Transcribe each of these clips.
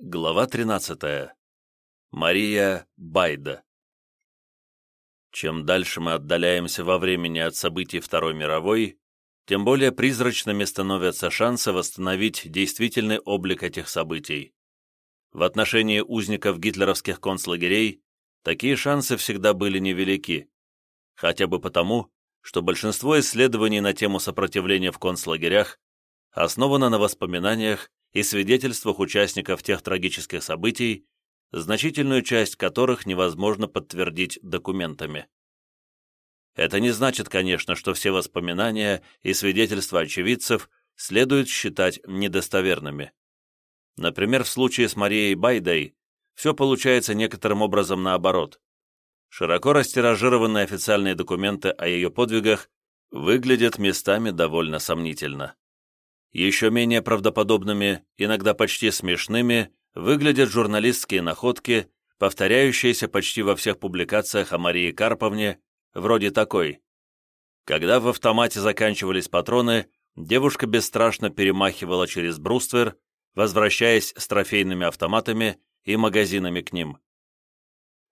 Глава 13. Мария Байда. Чем дальше мы отдаляемся во времени от событий Второй мировой, тем более призрачными становятся шансы восстановить действительный облик этих событий. В отношении узников гитлеровских концлагерей такие шансы всегда были невелики, хотя бы потому, что большинство исследований на тему сопротивления в концлагерях основано на воспоминаниях и свидетельствах участников тех трагических событий, значительную часть которых невозможно подтвердить документами. Это не значит, конечно, что все воспоминания и свидетельства очевидцев следует считать недостоверными. Например, в случае с Марией Байдой все получается некоторым образом наоборот. Широко растиражированные официальные документы о ее подвигах выглядят местами довольно сомнительно. Еще менее правдоподобными, иногда почти смешными, выглядят журналистские находки, повторяющиеся почти во всех публикациях о Марии Карповне, вроде такой. Когда в автомате заканчивались патроны, девушка бесстрашно перемахивала через бруствер, возвращаясь с трофейными автоматами и магазинами к ним.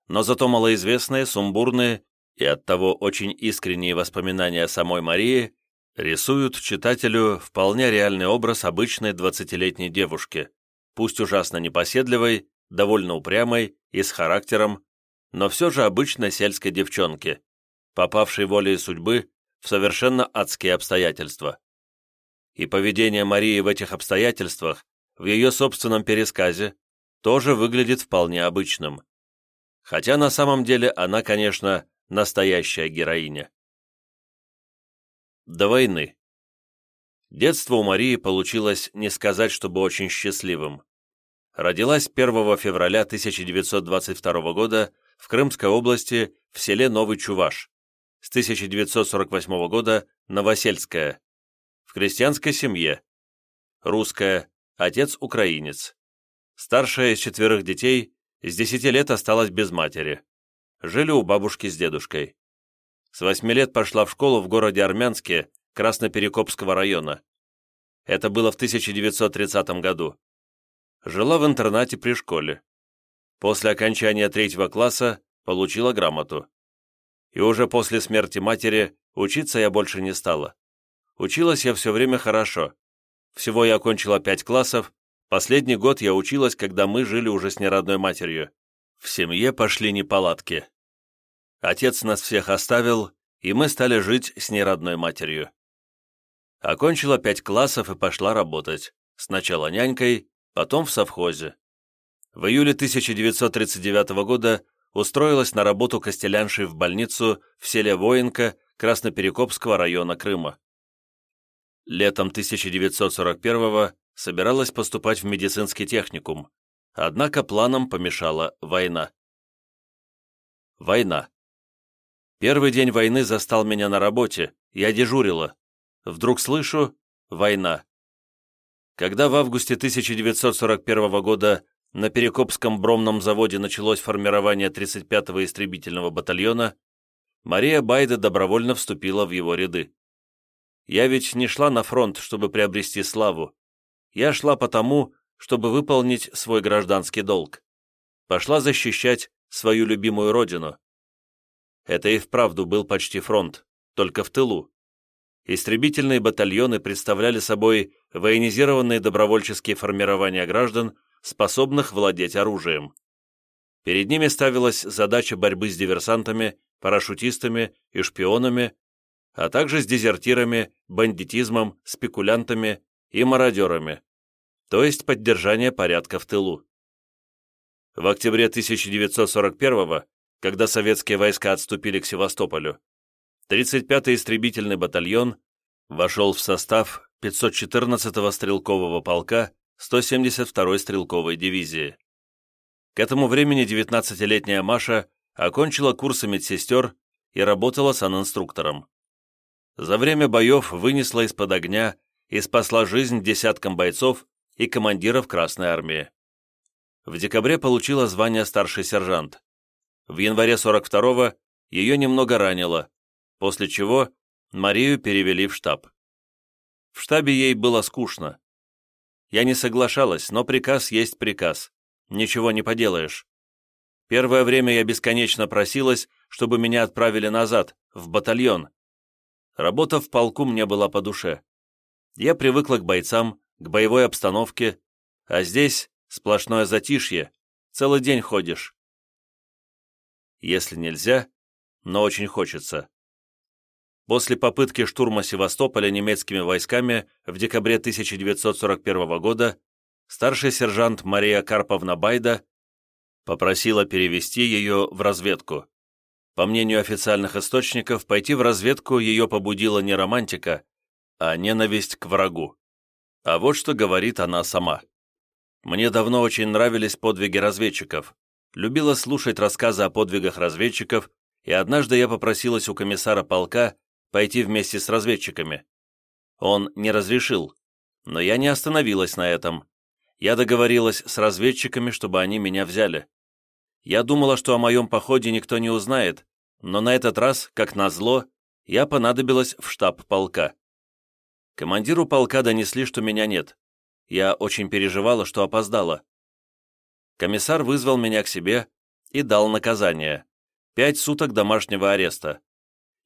Но зато малоизвестные, сумбурные и оттого очень искренние воспоминания о самой Марии рисуют читателю вполне реальный образ обычной двадцатилетней девушки, пусть ужасно непоседливой, довольно упрямой и с характером, но все же обычной сельской девчонки, попавшей волей судьбы в совершенно адские обстоятельства. И поведение Марии в этих обстоятельствах, в ее собственном пересказе, тоже выглядит вполне обычным. Хотя на самом деле она, конечно, настоящая героиня. До войны. Детство у Марии получилось не сказать, чтобы очень счастливым. Родилась 1 февраля 1922 года в Крымской области в селе Новый Чуваш, с 1948 года Новосельская, в крестьянской семье, русская, отец украинец. Старшая из четверых детей с 10 лет осталась без матери. Жили у бабушки с дедушкой. С восьми лет пошла в школу в городе Армянске Красноперекопского района. Это было в 1930 году. Жила в интернате при школе. После окончания третьего класса получила грамоту. И уже после смерти матери учиться я больше не стала. Училась я все время хорошо. Всего я окончила пять классов, последний год я училась, когда мы жили уже с неродной матерью. В семье пошли неполадки. Отец нас всех оставил, и мы стали жить с неродной матерью. Окончила пять классов и пошла работать. Сначала нянькой, потом в совхозе. В июле 1939 года устроилась на работу костеляншей в больницу в селе Воинка Красноперекопского района Крыма. Летом 1941 собиралась поступать в медицинский техникум, однако планам помешала война. Война. Первый день войны застал меня на работе, я дежурила. Вдруг слышу «Война». Когда в августе 1941 года на Перекопском бромном заводе началось формирование 35-го истребительного батальона, Мария Байда добровольно вступила в его ряды. Я ведь не шла на фронт, чтобы приобрести славу. Я шла потому, чтобы выполнить свой гражданский долг. Пошла защищать свою любимую родину. Это и вправду был почти фронт, только в тылу. Истребительные батальоны представляли собой военизированные добровольческие формирования граждан, способных владеть оружием. Перед ними ставилась задача борьбы с диверсантами, парашютистами и шпионами, а также с дезертирами, бандитизмом, спекулянтами и мародерами, то есть поддержание порядка в тылу. В октябре 1941 когда советские войска отступили к Севастополю, 35-й истребительный батальон вошел в состав 514-го стрелкового полка 172-й стрелковой дивизии. К этому времени 19-летняя Маша окончила курсы медсестер и работала санинструктором. За время боев вынесла из-под огня и спасла жизнь десяткам бойцов и командиров Красной Армии. В декабре получила звание старший сержант. В январе 42-го ее немного ранило, после чего Марию перевели в штаб. В штабе ей было скучно. Я не соглашалась, но приказ есть приказ, ничего не поделаешь. Первое время я бесконечно просилась, чтобы меня отправили назад, в батальон. Работа в полку мне была по душе. Я привыкла к бойцам, к боевой обстановке, а здесь сплошное затишье, целый день ходишь. Если нельзя, но очень хочется. После попытки штурма Севастополя немецкими войсками в декабре 1941 года старший сержант Мария Карповна Байда попросила перевести ее в разведку. По мнению официальных источников, пойти в разведку ее побудила не романтика, а ненависть к врагу. А вот что говорит она сама. «Мне давно очень нравились подвиги разведчиков. Любила слушать рассказы о подвигах разведчиков, и однажды я попросилась у комиссара полка пойти вместе с разведчиками. Он не разрешил, но я не остановилась на этом. Я договорилась с разведчиками, чтобы они меня взяли. Я думала, что о моем походе никто не узнает, но на этот раз, как назло, я понадобилась в штаб полка. Командиру полка донесли, что меня нет. Я очень переживала, что опоздала. Комиссар вызвал меня к себе и дал наказание. Пять суток домашнего ареста.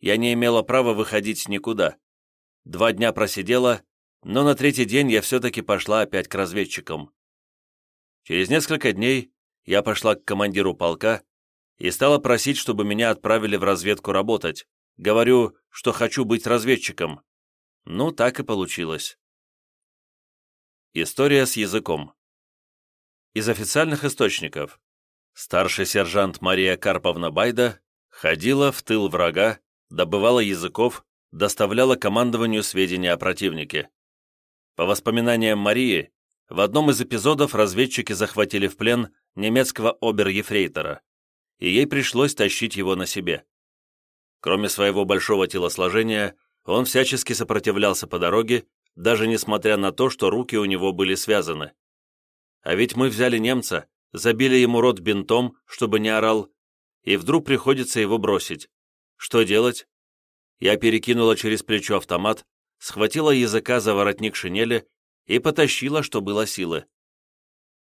Я не имела права выходить никуда. Два дня просидела, но на третий день я все-таки пошла опять к разведчикам. Через несколько дней я пошла к командиру полка и стала просить, чтобы меня отправили в разведку работать. Говорю, что хочу быть разведчиком. Ну, так и получилось. История с языком. Из официальных источников. Старший сержант Мария Карповна Байда ходила в тыл врага, добывала языков, доставляла командованию сведения о противнике. По воспоминаниям Марии, в одном из эпизодов разведчики захватили в плен немецкого обер-ефрейтора, и ей пришлось тащить его на себе. Кроме своего большого телосложения, он всячески сопротивлялся по дороге, даже несмотря на то, что руки у него были связаны. А ведь мы взяли немца, забили ему рот бинтом, чтобы не орал, и вдруг приходится его бросить. Что делать? Я перекинула через плечо автомат, схватила языка за воротник шинели и потащила, что было силы.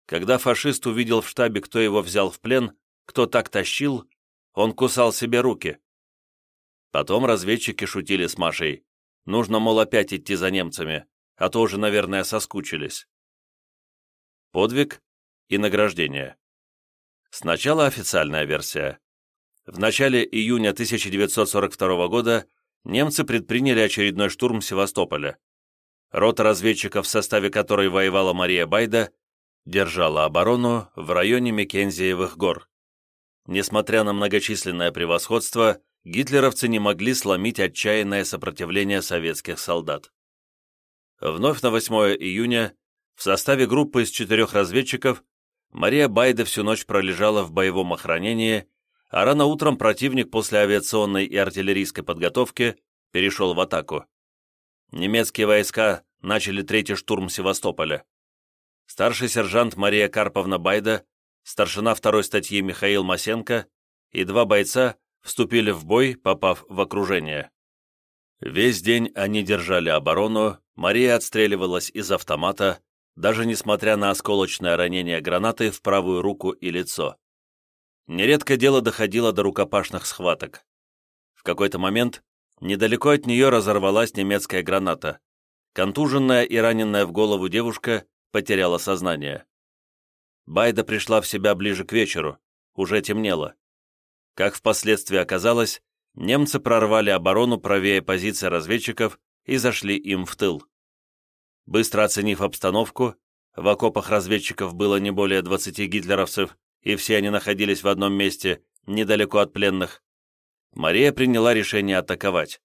Когда фашист увидел в штабе, кто его взял в плен, кто так тащил, он кусал себе руки. Потом разведчики шутили с Машей. Нужно, мол, опять идти за немцами, а то уже, наверное, соскучились. Подвиг и награждение. Сначала официальная версия. В начале июня 1942 года немцы предприняли очередной штурм Севастополя. Рота разведчиков, в составе которой воевала Мария Байда, держала оборону в районе Мекензиевых гор. Несмотря на многочисленное превосходство, гитлеровцы не могли сломить отчаянное сопротивление советских солдат. Вновь на 8 июня в составе группы из четырех разведчиков Мария Байда всю ночь пролежала в боевом охранении, а рано утром противник после авиационной и артиллерийской подготовки перешел в атаку. Немецкие войска начали третий штурм Севастополя. Старший сержант Мария Карповна Байда, старшина второй статьи Михаил Масенко и два бойца вступили в бой, попав в окружение. Весь день они держали оборону, Мария отстреливалась из автомата, даже несмотря на осколочное ранение гранаты в правую руку и лицо. Нередко дело доходило до рукопашных схваток. В какой-то момент недалеко от нее разорвалась немецкая граната. Контуженная и раненная в голову девушка потеряла сознание. Байда пришла в себя ближе к вечеру, уже темнело. Как впоследствии оказалось, немцы прорвали оборону правее позиции разведчиков и зашли им в тыл. Быстро оценив обстановку, в окопах разведчиков было не более 20 гитлеровцев, и все они находились в одном месте, недалеко от пленных, Мария приняла решение атаковать.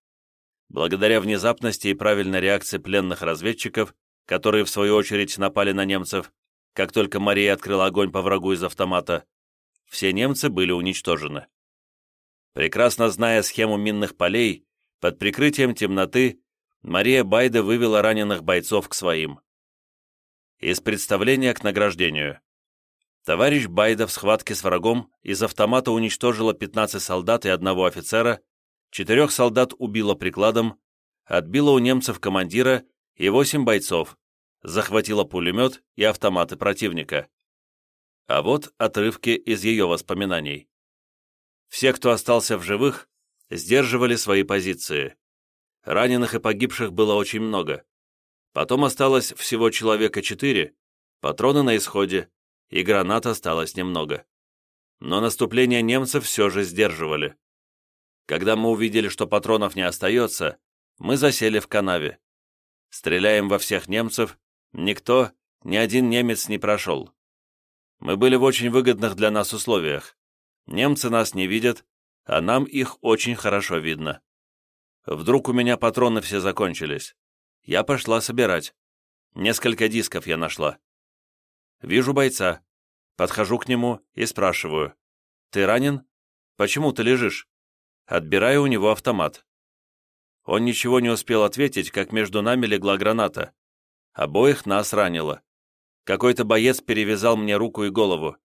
Благодаря внезапности и правильной реакции пленных разведчиков, которые в свою очередь напали на немцев, как только Мария открыла огонь по врагу из автомата, все немцы были уничтожены. Прекрасно зная схему минных полей, под прикрытием темноты Мария Байда вывела раненых бойцов к своим. Из представления к награждению. Товарищ Байда в схватке с врагом из автомата уничтожила 15 солдат и одного офицера, четырех солдат убила прикладом, отбила у немцев командира и восемь бойцов, захватила пулемет и автоматы противника. А вот отрывки из ее воспоминаний. Все, кто остался в живых, сдерживали свои позиции. Раненых и погибших было очень много. Потом осталось всего человека четыре, патроны на исходе, и гранат осталось немного. Но наступление немцев все же сдерживали. Когда мы увидели, что патронов не остается, мы засели в канаве. Стреляем во всех немцев, никто, ни один немец не прошел. Мы были в очень выгодных для нас условиях. Немцы нас не видят, а нам их очень хорошо видно. Вдруг у меня патроны все закончились. Я пошла собирать. Несколько дисков я нашла. Вижу бойца. Подхожу к нему и спрашиваю. «Ты ранен? Почему ты лежишь?» Отбираю у него автомат. Он ничего не успел ответить, как между нами легла граната. Обоих нас ранило. Какой-то боец перевязал мне руку и голову.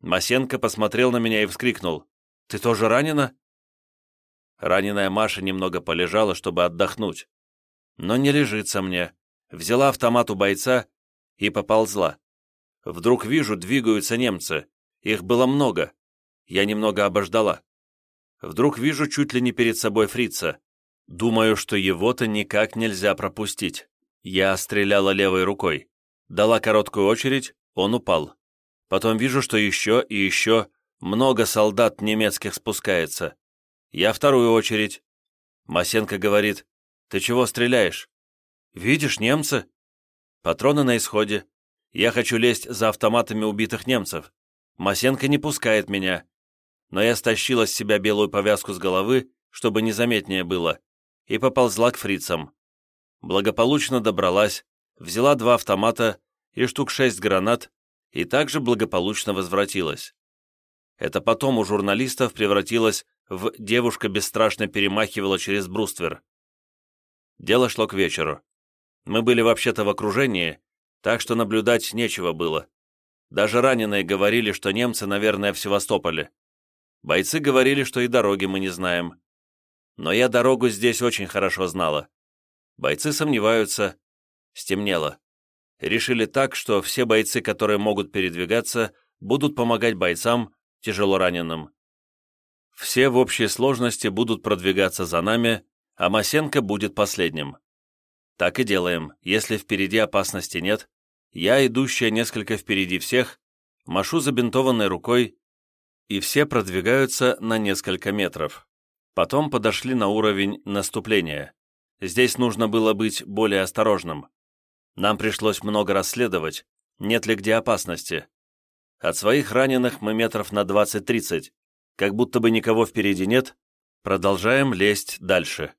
Масенко посмотрел на меня и вскрикнул. «Ты тоже ранена?» Раненая Маша немного полежала, чтобы отдохнуть. Но не лежится мне. Взяла автомат у бойца и поползла. Вдруг вижу, двигаются немцы. Их было много. Я немного обождала. Вдруг вижу чуть ли не перед собой фрица. Думаю, что его-то никак нельзя пропустить. Я стреляла левой рукой. Дала короткую очередь, он упал. Потом вижу, что еще и еще много солдат немецких спускается. Я вторую очередь. Масенко говорит, «Ты чего стреляешь?» «Видишь, немцы?» Патроны на исходе. Я хочу лезть за автоматами убитых немцев. Масенко не пускает меня. Но я стащила с себя белую повязку с головы, чтобы незаметнее было, и поползла к фрицам. Благополучно добралась, взяла два автомата и штук шесть гранат, и также благополучно возвратилась. Это потом у журналистов превратилось в «девушка бесстрашно перемахивала через бруствер». Дело шло к вечеру. Мы были вообще-то в окружении, так что наблюдать нечего было. Даже раненые говорили, что немцы, наверное, в Севастополе. Бойцы говорили, что и дороги мы не знаем. Но я дорогу здесь очень хорошо знала. Бойцы сомневаются. Стемнело. Решили так, что все бойцы, которые могут передвигаться, будут помогать бойцам, тяжело раненым. Все в общей сложности будут продвигаться за нами, а Масенко будет последним. Так и делаем. Если впереди опасности нет, я, идущая несколько впереди всех, машу забинтованной рукой, и все продвигаются на несколько метров. Потом подошли на уровень наступления. Здесь нужно было быть более осторожным. Нам пришлось много расследовать, нет ли где опасности. От своих раненых мы метров на 20-30, как будто бы никого впереди нет, продолжаем лезть дальше.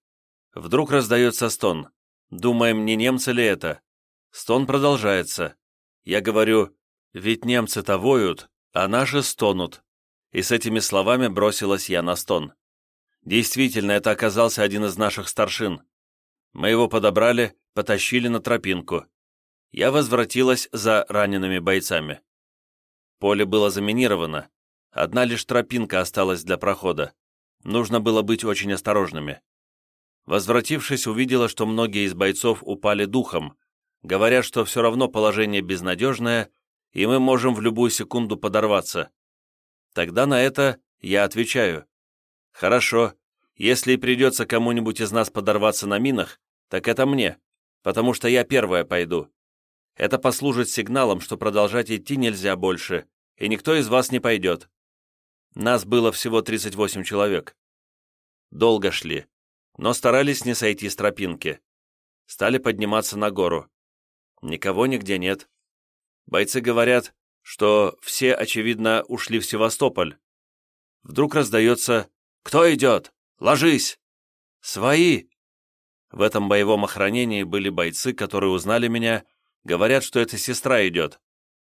Вдруг раздается стон. Думаем, не немцы ли это? Стон продолжается. Я говорю, ведь немцы-то воют, а наши стонут. И с этими словами бросилась я на стон. Действительно, это оказался один из наших старшин. Мы его подобрали, потащили на тропинку. Я возвратилась за ранеными бойцами. Поле было заминировано. Одна лишь тропинка осталась для прохода. Нужно было быть очень осторожными. Возвратившись, увидела, что многие из бойцов упали духом, говоря, что все равно положение безнадежное, и мы можем в любую секунду подорваться. Тогда на это я отвечаю. Хорошо, если придется кому-нибудь из нас подорваться на минах, так это мне, потому что я первая пойду. Это послужит сигналом, что продолжать идти нельзя больше, и никто из вас не пойдет. Нас было всего 38 человек. Долго шли но старались не сойти с тропинки. Стали подниматься на гору. Никого нигде нет. Бойцы говорят, что все, очевидно, ушли в Севастополь. Вдруг раздается «Кто идет? Ложись!» «Свои!» В этом боевом охранении были бойцы, которые узнали меня, говорят, что эта сестра идет.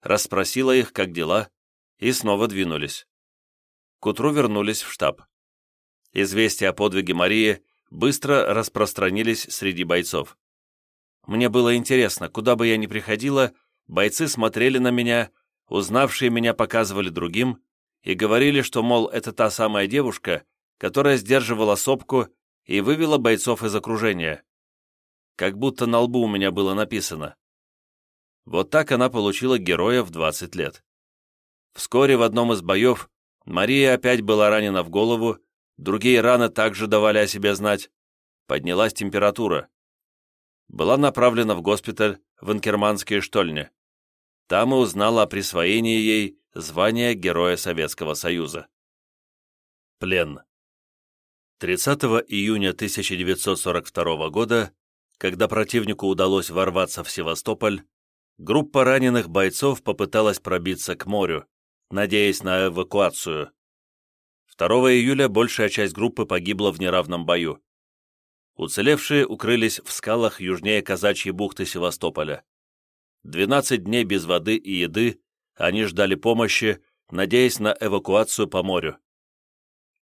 Расспросила их, как дела, и снова двинулись. К утру вернулись в штаб. Известие о подвиге Марии быстро распространились среди бойцов. Мне было интересно, куда бы я ни приходила, бойцы смотрели на меня, узнавшие меня показывали другим и говорили, что, мол, это та самая девушка, которая сдерживала сопку и вывела бойцов из окружения. Как будто на лбу у меня было написано. Вот так она получила героя в 20 лет. Вскоре в одном из боев Мария опять была ранена в голову, другие раны также давали о себе знать. Поднялась температура. Была направлена в госпиталь в Инкерманские штольни. Там и узнала о присвоении ей звания Героя Советского Союза. Плен. 30 июня 1942 года, когда противнику удалось ворваться в Севастополь, группа раненых бойцов попыталась пробиться к морю, надеясь на эвакуацию. 2 июля большая часть группы погибла в неравном бою. Уцелевшие укрылись в скалах южнее Казачьей бухты Севастополя. 12 дней без воды и еды они ждали помощи, надеясь на эвакуацию по морю.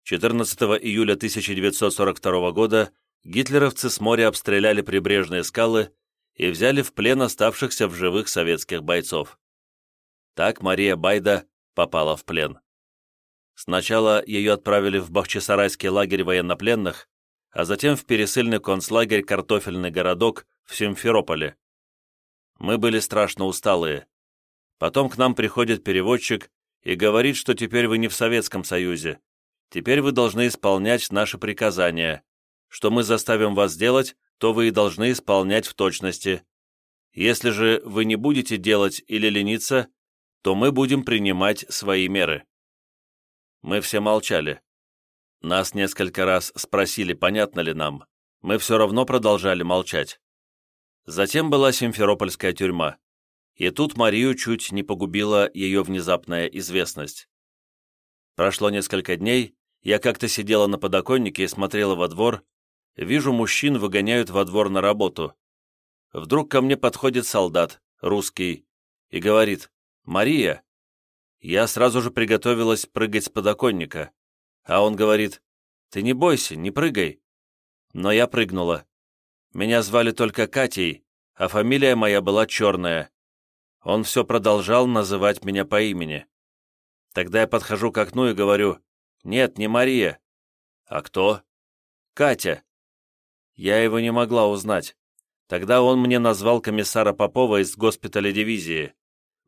14 июля 1942 года гитлеровцы с моря обстреляли прибрежные скалы и взяли в плен оставшихся в живых советских бойцов. Так Мария Байда попала в плен. Сначала ее отправили в Бахчисарайский лагерь военнопленных, а затем в пересыльный концлагерь «Картофельный городок» в Симферополе. Мы были страшно усталые. Потом к нам приходит переводчик и говорит, что теперь вы не в Советском Союзе, Теперь вы должны исполнять наши приказания. Что мы заставим вас делать, то вы и должны исполнять в точности. Если же вы не будете делать или лениться, то мы будем принимать свои меры». Мы все молчали. Нас несколько раз спросили, понятно ли нам. Мы все равно продолжали молчать. Затем была Симферопольская тюрьма. И тут Марию чуть не погубила ее внезапная известность. Прошло несколько дней, я как-то сидела на подоконнике и смотрела во двор. Вижу, мужчин выгоняют во двор на работу. Вдруг ко мне подходит солдат, русский, и говорит «Мария». Я сразу же приготовилась прыгать с подоконника. А он говорит «Ты не бойся, не прыгай». Но я прыгнула. Меня звали только Катей, а фамилия моя была Черная. Он все продолжал называть меня по имени. Тогда я подхожу к окну и говорю «Нет, не Мария». «А кто?» «Катя». Я его не могла узнать. Тогда он мне назвал комиссара Попова из госпиталя дивизии.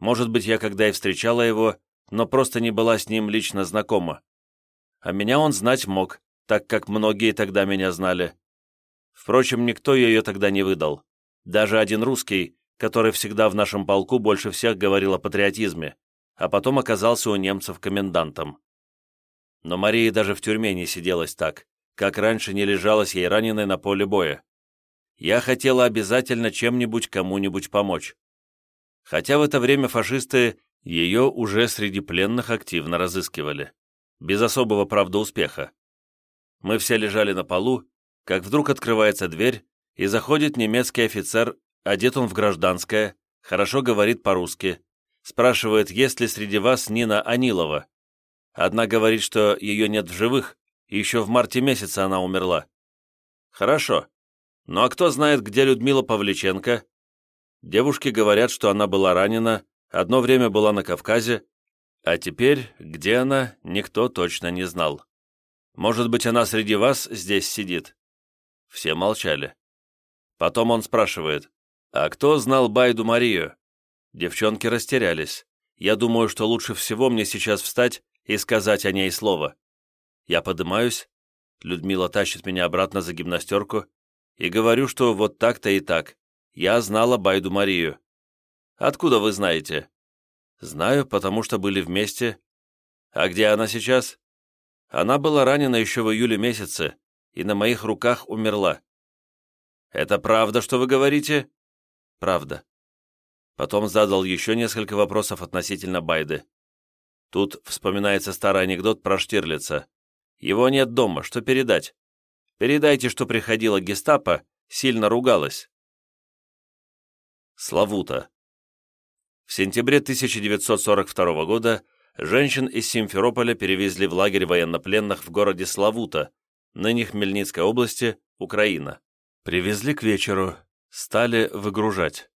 Может быть, я когда и встречала его, но просто не была с ним лично знакома. А меня он знать мог, так как многие тогда меня знали. Впрочем, никто ее тогда не выдал. Даже один русский, который всегда в нашем полку больше всех говорил о патриотизме, а потом оказался у немцев комендантом. Но Мария даже в тюрьме не сиделась так, как раньше не лежалась ей раненой на поле боя. Я хотела обязательно чем-нибудь кому-нибудь помочь. Хотя в это время фашисты ее уже среди пленных активно разыскивали. Без особого, правда, успеха. Мы все лежали на полу, как вдруг открывается дверь, и заходит немецкий офицер, одет он в гражданское, хорошо говорит по-русски, спрашивает, есть ли среди вас Нина Анилова. Одна говорит, что ее нет в живых, еще в марте месяце она умерла. Хорошо. Ну а кто знает, где Людмила Павличенко? Девушки говорят, что она была ранена, одно время была на Кавказе, а теперь, где она, никто точно не знал. Может быть, она среди вас здесь сидит?» Все молчали. Потом он спрашивает, «А кто знал Байду Марию?» Девчонки растерялись. Я думаю, что лучше всего мне сейчас встать и сказать о ней слово. Я подымаюсь, Людмила тащит меня обратно за гимнастерку и говорю, что вот так-то и так. Я знала Байду Марию. Откуда вы знаете? Знаю, потому что были вместе. А где она сейчас? Она была ранена еще в июле месяце и на моих руках умерла. Это правда, что вы говорите? Правда. Потом задал еще несколько вопросов относительно Байды. Тут вспоминается старый анекдот про Штирлица. Его нет дома, что передать? Передайте, что приходила гестапо, сильно ругалась. Славута. В сентябре 1942 года женщин из Симферополя перевезли в лагерь военнопленных в городе Славута, ныне Хмельницкой области, Украина. Привезли к вечеру, стали выгружать.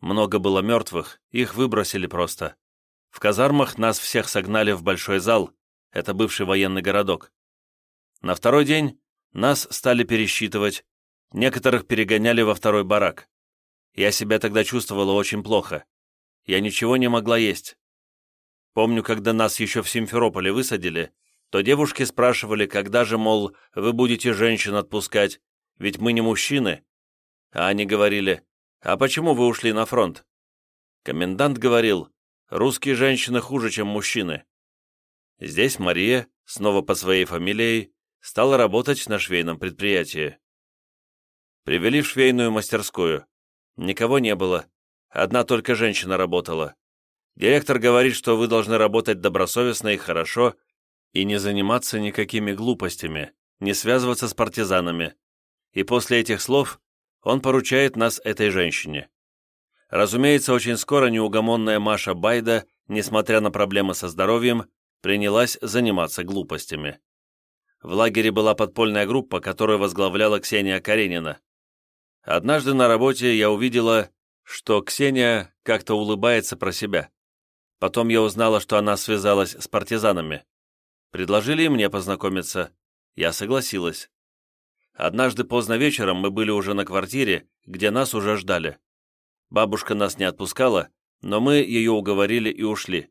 Много было мертвых, их выбросили просто. В казармах нас всех согнали в большой зал, это бывший военный городок. На второй день нас стали пересчитывать, некоторых перегоняли во второй барак. Я себя тогда чувствовала очень плохо. Я ничего не могла есть. Помню, когда нас еще в Симферополе высадили, то девушки спрашивали, когда же, мол, вы будете женщин отпускать, ведь мы не мужчины. А они говорили, а почему вы ушли на фронт? Комендант говорил, русские женщины хуже, чем мужчины. Здесь Мария, снова по своей фамилии, стала работать на швейном предприятии. Привели в швейную мастерскую. Никого не было. Одна только женщина работала. Директор говорит, что вы должны работать добросовестно и хорошо, и не заниматься никакими глупостями, не связываться с партизанами. И после этих слов он поручает нас этой женщине. Разумеется, очень скоро неугомонная Маша Байда, несмотря на проблемы со здоровьем, принялась заниматься глупостями. В лагере была подпольная группа, которую возглавляла Ксения Каренина. Однажды на работе я увидела, что Ксения как-то улыбается про себя. Потом я узнала, что она связалась с партизанами. Предложили мне познакомиться. Я согласилась. Однажды поздно вечером мы были уже на квартире, где нас уже ждали. Бабушка нас не отпускала, но мы ее уговорили и ушли.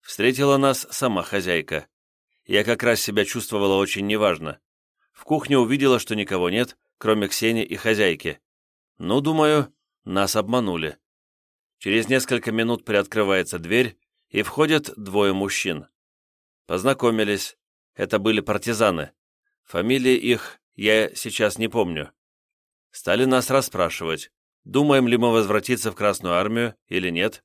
Встретила нас сама хозяйка. Я как раз себя чувствовала очень неважно. В кухне увидела, что никого нет, кроме Ксении и хозяйки. Ну, думаю, нас обманули. Через несколько минут приоткрывается дверь, и входят двое мужчин. Познакомились. Это были партизаны. Фамилии их я сейчас не помню. Стали нас расспрашивать, думаем ли мы возвратиться в Красную Армию или нет.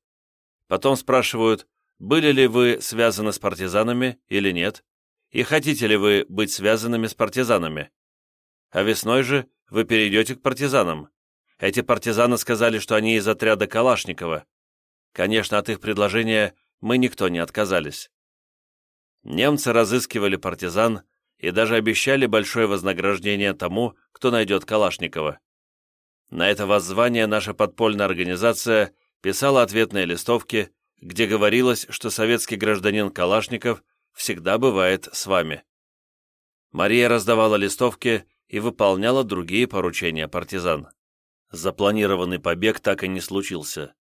Потом спрашивают, были ли вы связаны с партизанами или нет, и хотите ли вы быть связанными с партизанами. А весной же вы перейдете к партизанам. Эти партизаны сказали, что они из отряда Калашникова. Конечно, от их предложения мы никто не отказались. Немцы разыскивали партизан и даже обещали большое вознаграждение тому, кто найдет Калашникова. На это воззвание наша подпольная организация писала ответные листовки, где говорилось, что советский гражданин Калашников всегда бывает с вами. Мария раздавала листовки и выполняла другие поручения партизан. Запланированный побег так и не случился.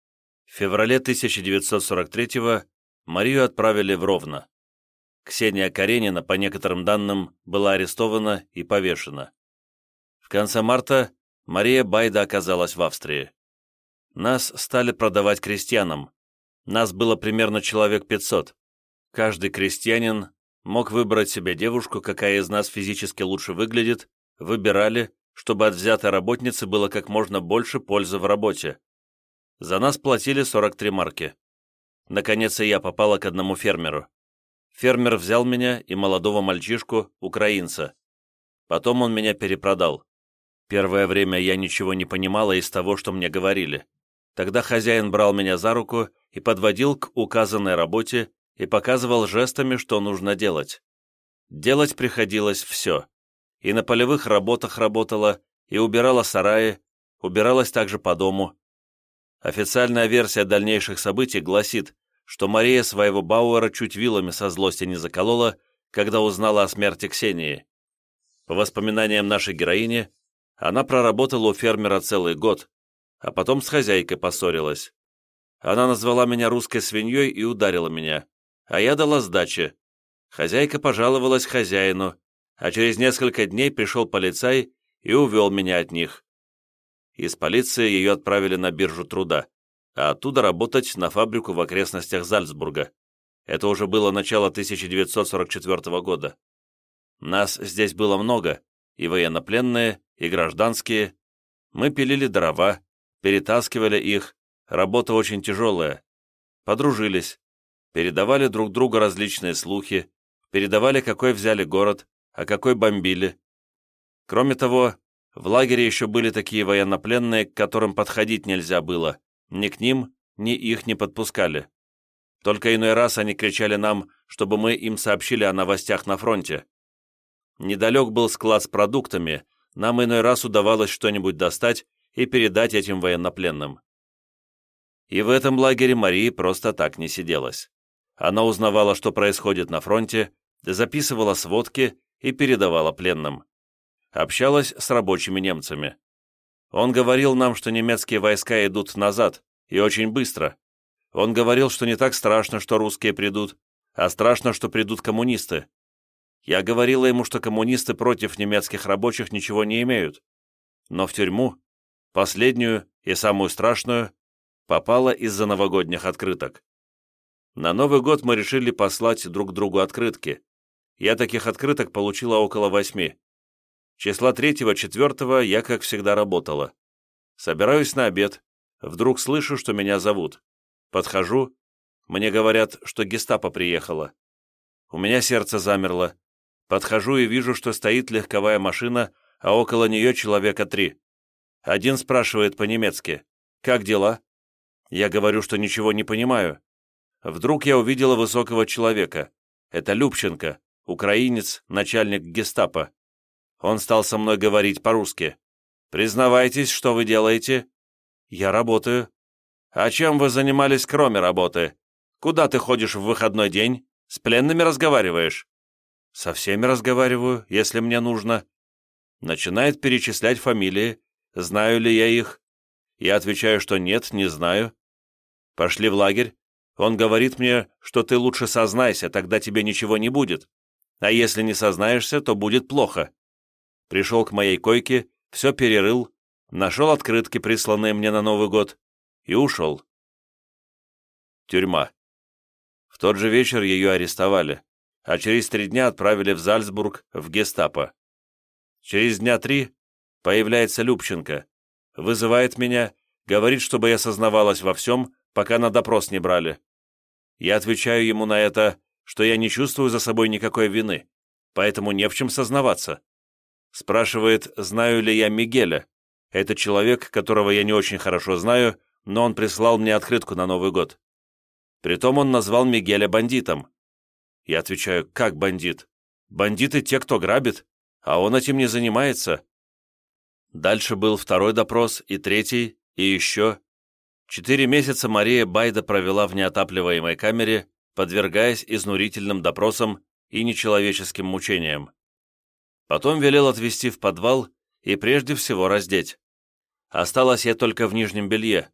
В феврале 1943-го Марию отправили в Ровно. Ксения Каренина, по некоторым данным, была арестована и повешена. В конце марта Мария Байда оказалась в Австрии. Нас стали продавать крестьянам. Нас было примерно человек 500. Каждый крестьянин мог выбрать себе девушку, какая из нас физически лучше выглядит, выбирали, чтобы от взятой работницы было как можно больше пользы в работе. За нас платили 43 марки. Наконец и я попала к одному фермеру. Фермер взял меня и молодого мальчишку, украинца. Потом он меня перепродал. Первое время я ничего не понимала из того, что мне говорили. Тогда хозяин брал меня за руку и подводил к указанной работе и показывал жестами, что нужно делать. Делать приходилось все. И на полевых работах работала, и убирала сараи, убиралась также по дому. Официальная версия дальнейших событий гласит, что Мария своего Бауэра чуть вилами со злости не заколола, когда узнала о смерти Ксении. По воспоминаниям нашей героини, она проработала у фермера целый год, а потом с хозяйкой поссорилась. Она назвала меня русской свиньей и ударила меня, а я дала сдачи. Хозяйка пожаловалась хозяину, а через несколько дней пришел полицай и увел меня от них. Из полиции ее отправили на биржу труда а оттуда работать на фабрику в окрестностях Зальцбурга. Это уже было начало 1944 года. Нас здесь было много, и военнопленные, и гражданские. Мы пилили дрова, перетаскивали их, работа очень тяжелая. Подружились, передавали друг другу различные слухи, передавали, какой взяли город, а какой бомбили. Кроме того, в лагере еще были такие военнопленные, к которым подходить нельзя было, ни к ним, ни их не подпускали. Только иной раз они кричали нам, чтобы мы им сообщили о новостях на фронте. Недалек был склад с продуктами, нам иной раз удавалось что-нибудь достать и передать этим военнопленным. И в этом лагере Марии просто так не сиделась. Она узнавала, что происходит на фронте, записывала сводки и передавала пленным. Общалась с рабочими немцами. Он говорил нам, что немецкие войска идут назад, и очень быстро. Он говорил, что не так страшно, что русские придут, а страшно, что придут коммунисты. Я говорила ему, что коммунисты против немецких рабочих ничего не имеют. Но в тюрьму, последнюю и самую страшную, попала из-за новогодних открыток. На Новый год мы решили послать друг другу открытки. Я таких открыток получила около восьми. Числа третьего-четвертого я, как всегда, работала. Собираюсь на обед. Вдруг слышу, что меня зовут. Подхожу. Мне говорят, что гестапо приехала. У меня сердце замерло. Подхожу и вижу, что стоит легковая машина, а около нее человека три. Один спрашивает по-немецки «Как дела?» Я говорю, что ничего не понимаю. Вдруг я увидела высокого человека. Это Любченко, украинец, начальник гестапо. Он стал со мной говорить по-русски. «Признавайтесь, что вы делаете?» «Я работаю». «А чем вы занимались, кроме работы? Куда ты ходишь в выходной день? С пленными разговариваешь?» «Со всеми разговариваю, если мне нужно». Начинает перечислять фамилии. Знаю ли я их? Я отвечаю, что нет, не знаю. Пошли в лагерь. Он говорит мне, что ты лучше сознайся, тогда тебе ничего не будет. А если не сознаешься, то будет плохо. Пришел к моей койке, все перерыл, нашел открытки, присланные мне на Новый год, и ушел. Тюрьма. В тот же вечер ее арестовали, а через три дня отправили в Зальцбург, в гестапо. Через дня три появляется Любченко, вызывает меня, говорит, чтобы я сознавалась во всем, пока на допрос не брали. Я отвечаю ему на это, что я не чувствую за собой никакой вины, поэтому не в чем сознаваться. Спрашивает, знаю ли я Мигеля. Это человек, которого я не очень хорошо знаю, но он прислал мне открытку на Новый год. Притом он назвал Мигеля бандитом. Я отвечаю, как бандит? Бандиты те, кто грабит, а он этим не занимается. Дальше был второй допрос, и третий, и еще, Четыре месяца Мария Байда провела в неотапливаемой камере, подвергаясь изнурительным допросам и нечеловеческим мучениям. Потом велел отвезти в подвал и прежде всего раздеть. Осталась я только в нижнем белье.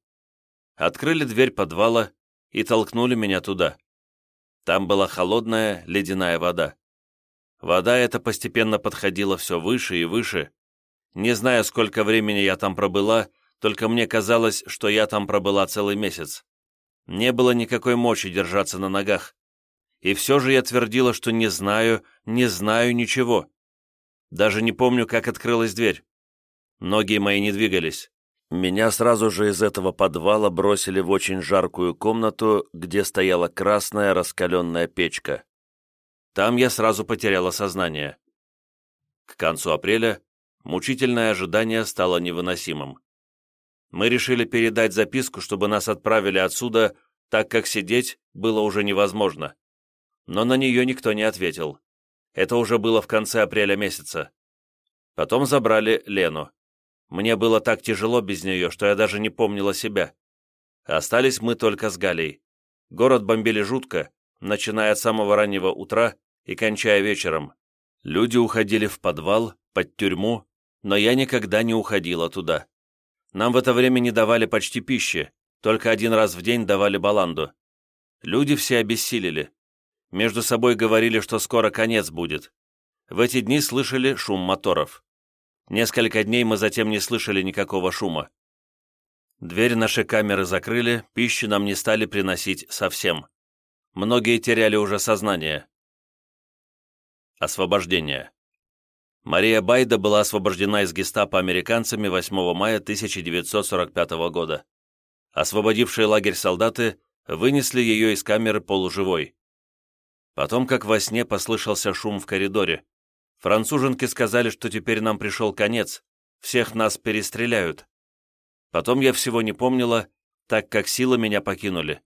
Открыли дверь подвала и толкнули меня туда. Там была холодная ледяная вода. Вода эта постепенно подходила все выше и выше. Не знаю, сколько времени я там пробыла, только мне казалось, что я там пробыла целый месяц. Не было никакой мочи держаться на ногах. И все же я твердила, что не знаю, не знаю ничего. Даже не помню, как открылась дверь. Ноги мои не двигались. Меня сразу же из этого подвала бросили в очень жаркую комнату, где стояла красная раскаленная печка. Там я сразу потеряла сознание. К концу апреля мучительное ожидание стало невыносимым. Мы решили передать записку, чтобы нас отправили отсюда, так как сидеть было уже невозможно. Но на нее никто не ответил. Это уже было в конце апреля месяца. Потом забрали Лену. Мне было так тяжело без нее, что я даже не помнила себя. Остались мы только с Галей. Город бомбили жутко, начиная от самого раннего утра и кончая вечером. Люди уходили в подвал, под тюрьму, но я никогда не уходила туда. Нам в это время не давали почти пищи, только один раз в день давали баланду. Люди все обессилели. Между собой говорили, что скоро конец будет. В эти дни слышали шум моторов. Несколько дней мы затем не слышали никакого шума. Дверь нашей камеры закрыли, пищи нам не стали приносить совсем. Многие теряли уже сознание. Освобождение. Мария Байда была освобождена из гестапо американцами 8 мая 1945 года. Освободившие лагерь солдаты вынесли ее из камеры полуживой. Потом, как во сне, послышался шум в коридоре. Француженки сказали, что теперь нам пришел конец, всех нас перестреляют. Потом я всего не помнила, так как силы меня покинули.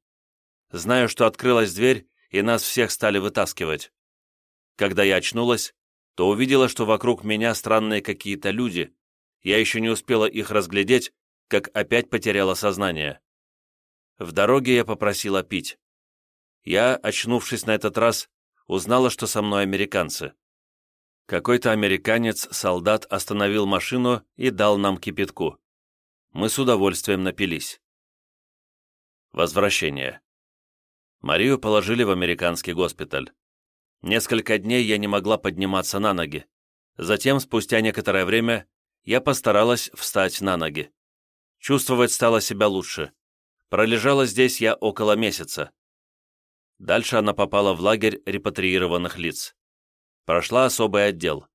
Знаю, что открылась дверь, и нас всех стали вытаскивать. Когда я очнулась, то увидела, что вокруг меня странные какие-то люди. Я еще не успела их разглядеть, как опять потеряла сознание. В дороге я попросила пить. Я, очнувшись на этот раз, узнала, что со мной американцы. Какой-то американец, солдат, остановил машину и дал нам кипятку. Мы с удовольствием напились. Возвращение. Марию положили в американский госпиталь. Несколько дней я не могла подниматься на ноги. Затем, спустя некоторое время, я постаралась встать на ноги. Чувствовать стало себя лучше. Пролежала здесь я около месяца. Дальше она попала в лагерь репатриированных лиц. Прошла особый отдел.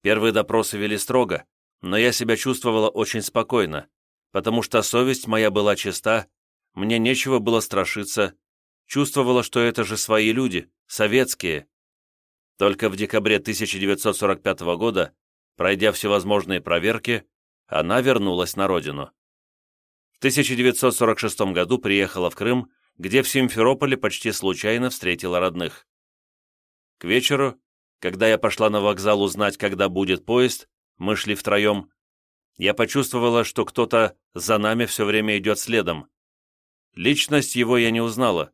Первые допросы вели строго, но я себя чувствовала очень спокойно, потому что совесть моя была чиста, мне нечего было страшиться, чувствовала, что это же свои люди, советские. Только в декабре 1945 года, пройдя всевозможные проверки, она вернулась на родину. В 1946 году приехала в Крым, где в Симферополе почти случайно встретила родных. К вечеру, когда я пошла на вокзал узнать, когда будет поезд, мы шли втроем, я почувствовала, что кто-то за нами все время идет следом. Личность его я не узнала.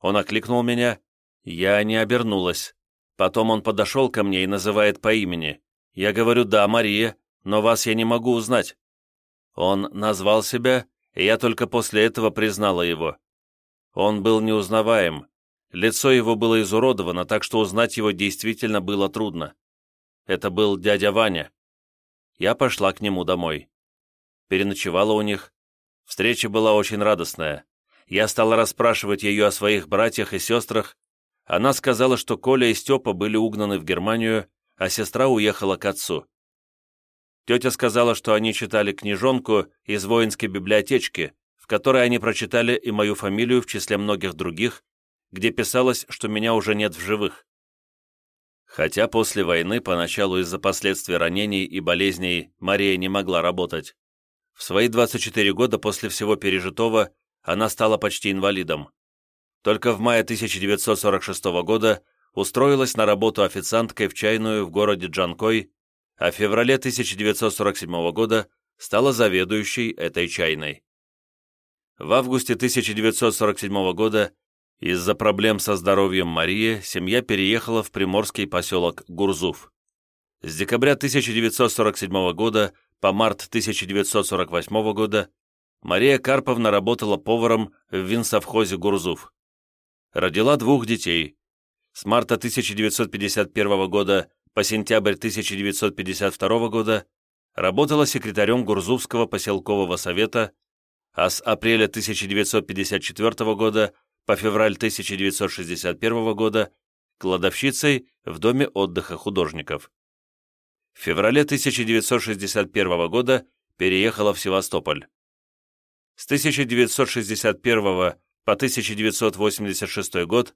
Он окликнул меня, я не обернулась. Потом он подошел ко мне и называет по имени. Я говорю «Да, Мария, но вас я не могу узнать». Он назвал себя, и я только после этого признала его. Он был неузнаваем. Лицо его было изуродовано, так что узнать его действительно было трудно. Это был дядя Ваня. Я пошла к нему домой. Переночевала у них. Встреча была очень радостная. Я стала расспрашивать ее о своих братьях и сестрах. Она сказала, что Коля и Степа были угнаны в Германию, а сестра уехала к отцу. Тетя сказала, что они читали книжонку из воинской библиотечки, в которой они прочитали и мою фамилию в числе многих других, где писалось, что меня уже нет в живых. Хотя после войны, поначалу из-за последствий ранений и болезней, Мария не могла работать. В свои 24 года после всего пережитого она стала почти инвалидом. Только в мае 1946 года устроилась на работу официанткой в чайную в городе Джанкой, а в феврале 1947 года стала заведующей этой чайной. В августе 1947 года из-за проблем со здоровьем Марии семья переехала в приморский поселок Гурзуф. С декабря 1947 года по март 1948 года Мария Карповна работала поваром в винсовхозе Гурзуф. Родила двух детей. С марта 1951 года по сентябрь 1952 года работала секретарем Гурзувского поселкового совета, а с апреля 1954 года по февраль 1961 года кладовщицей в Доме отдыха художников. В феврале 1961 года переехала в Севастополь. С 1961 по 1986 год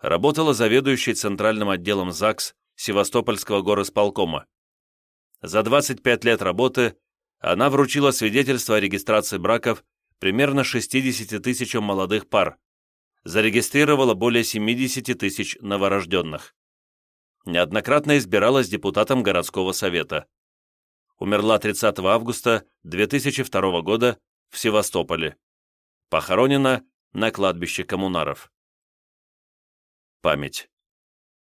работала заведующей Центральным отделом ЗАГС Севастопольского горосполкома. За 25 лет работы она вручила свидетельство о регистрации браков примерно 60 тысячам молодых пар, зарегистрировала более 70 тысяч новорожденных. Неоднократно избиралась депутатом городского совета. Умерла 30 августа 2002 года в Севастополе. Похоронена на кладбище коммунаров. Память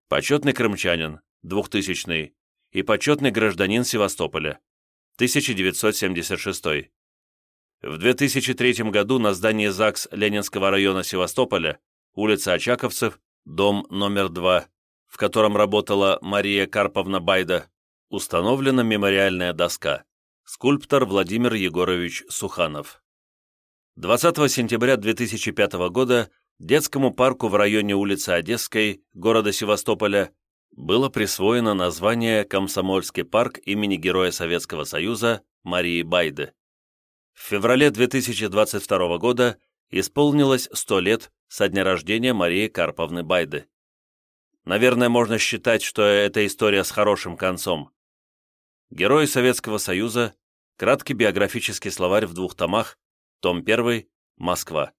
почетный крымчанин, 2000 и почетный гражданин Севастополя, 1976 В 2003 году на здании ЗАГС Ленинского района Севастополя, улица Очаковцев, дом номер 2, в котором работала Мария Карповна Байда, установлена мемориальная доска. Скульптор Владимир Егорович Суханов. 20 сентября 2005 года детскому парку в районе улицы Одесской, города Севастополя, было присвоено название «Комсомольский парк» имени Героя Советского Союза Марии Байды. В феврале 2022 года исполнилось 100 лет со дня рождения Марии Карповны Байды. Наверное, можно считать, что это история с хорошим концом. Герои Советского Союза, краткий биографический словарь в двух томах, том 1, Москва.